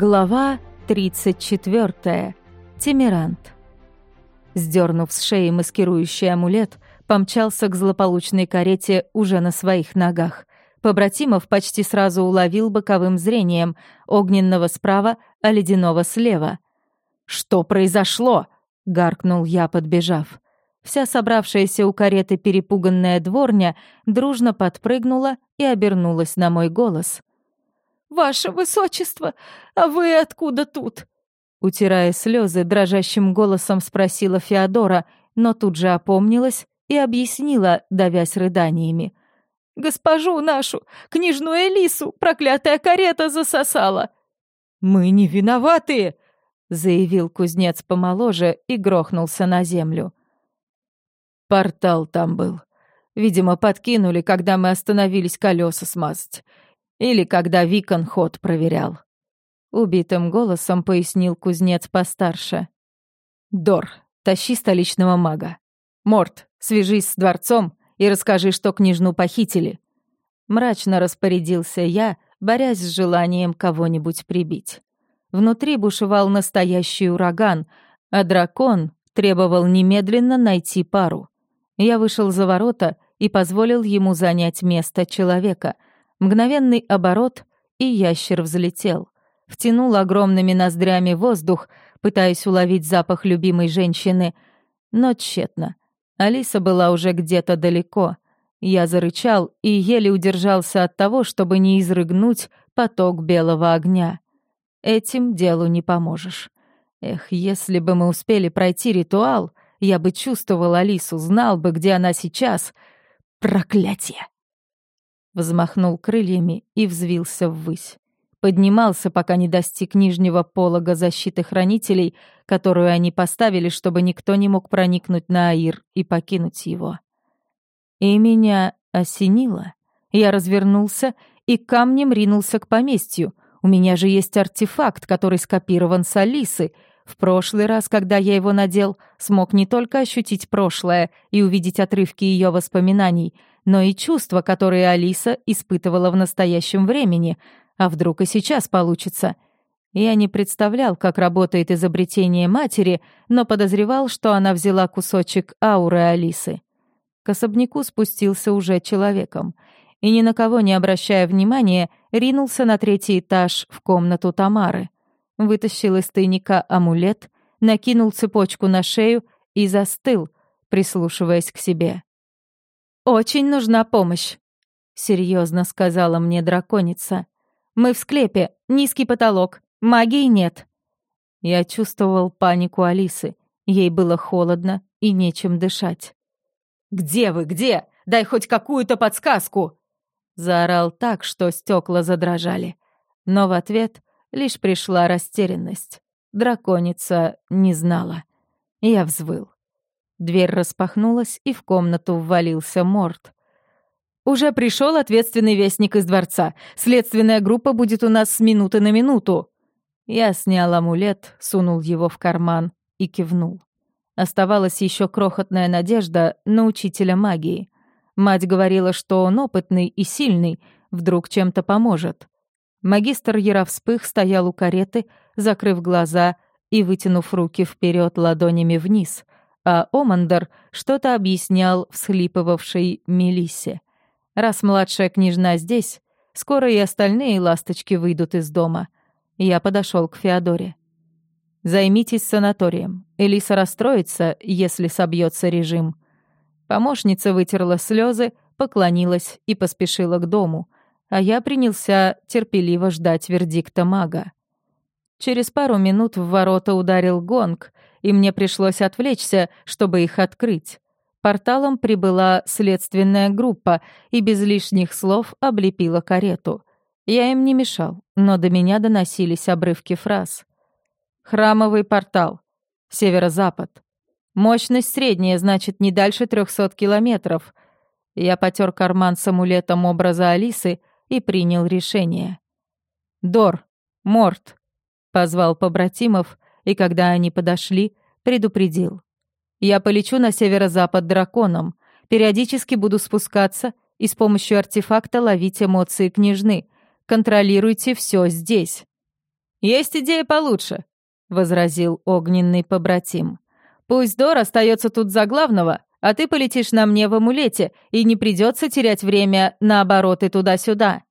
Глава 34. Тимирант. Сдернув с шеи маскирующий амулет, помчался к злополучной карете уже на своих ногах. Побратимов почти сразу уловил боковым зрением, огненного справа, а ледяного слева. «Что произошло?» — гаркнул я, подбежав. Вся собравшаяся у кареты перепуганная дворня дружно подпрыгнула и обернулась на мой голос. «Ваше высочество, а вы откуда тут?» Утирая слезы, дрожащим голосом спросила Феодора, но тут же опомнилась и объяснила, давясь рыданиями. «Госпожу нашу, княжную Элису, проклятая карета засосала!» «Мы не виноваты!» — заявил кузнец помоложе и грохнулся на землю. «Портал там был. Видимо, подкинули, когда мы остановились колеса смазать. Или когда Викон ход проверял. Убитым голосом пояснил кузнец постарше. «Дор, тащи столичного мага. Морт, свяжись с дворцом и расскажи, что княжну похитили». Мрачно распорядился я, борясь с желанием кого-нибудь прибить. Внутри бушевал настоящий ураган, а дракон требовал немедленно найти пару. Я вышел за ворота и позволил ему занять место человека — Мгновенный оборот, и ящер взлетел. Втянул огромными ноздрями воздух, пытаясь уловить запах любимой женщины. Но тщетно. Алиса была уже где-то далеко. Я зарычал и еле удержался от того, чтобы не изрыгнуть поток белого огня. Этим делу не поможешь. Эх, если бы мы успели пройти ритуал, я бы чувствовал Алису, знал бы, где она сейчас. Проклятие! Взмахнул крыльями и взвился ввысь. Поднимался, пока не достиг нижнего полога защиты хранителей, которую они поставили, чтобы никто не мог проникнуть на Аир и покинуть его. И меня осенило. Я развернулся и камнем ринулся к поместью. У меня же есть артефакт, который скопирован с Алисы. В прошлый раз, когда я его надел, смог не только ощутить прошлое и увидеть отрывки ее воспоминаний, но и чувства, которые Алиса испытывала в настоящем времени. А вдруг и сейчас получится? Я не представлял, как работает изобретение матери, но подозревал, что она взяла кусочек ауры Алисы. К особняку спустился уже человеком и, ни на кого не обращая внимания, ринулся на третий этаж в комнату Тамары. Вытащил из тайника амулет, накинул цепочку на шею и застыл, прислушиваясь к себе. «Очень нужна помощь», — серьезно сказала мне драконица. «Мы в склепе, низкий потолок, магии нет». Я чувствовал панику Алисы. Ей было холодно и нечем дышать. «Где вы, где? Дай хоть какую-то подсказку!» Заорал так, что стекла задрожали. Но в ответ лишь пришла растерянность. Драконица не знала. Я взвыл. Дверь распахнулась, и в комнату ввалился Морт. «Уже пришел ответственный вестник из дворца. Следственная группа будет у нас с минуты на минуту». Я снял амулет, сунул его в карман и кивнул. Оставалась еще крохотная надежда на учителя магии. Мать говорила, что он опытный и сильный, вдруг чем-то поможет. Магистр Яровспых стоял у кареты, закрыв глаза и вытянув руки вперед ладонями вниз — а Омандер что-то объяснял всхлипывавшей Мелиссе. Раз младшая княжна здесь, скоро и остальные ласточки выйдут из дома. Я подошел к Феодоре. «Займитесь санаторием. Элиса расстроится, если собьется режим». Помощница вытерла слезы, поклонилась и поспешила к дому, а я принялся терпеливо ждать вердикта мага. Через пару минут в ворота ударил гонг, и мне пришлось отвлечься, чтобы их открыть. Порталом прибыла следственная группа и без лишних слов облепила карету. Я им не мешал, но до меня доносились обрывки фраз. «Храмовый портал. Северо-запад. Мощность средняя, значит, не дальше 300 километров». Я потер карман с амулетом образа Алисы и принял решение. «Дор, Морт», — позвал побратимов, и когда они подошли, предупредил. «Я полечу на северо-запад драконом, периодически буду спускаться и с помощью артефакта ловить эмоции княжны. Контролируйте все здесь». «Есть идея получше», — возразил огненный побратим. «Пусть Дор остается тут за главного, а ты полетишь на мне в амулете, и не придется терять время на обороты туда-сюда».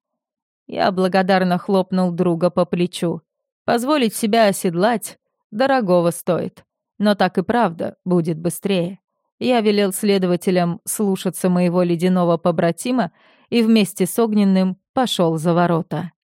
Я благодарно хлопнул друга по плечу. Позволить себя оседлать дорогого стоит. Но так и правда будет быстрее. Я велел следователям слушаться моего ледяного побратима и вместе с Огненным пошел за ворота.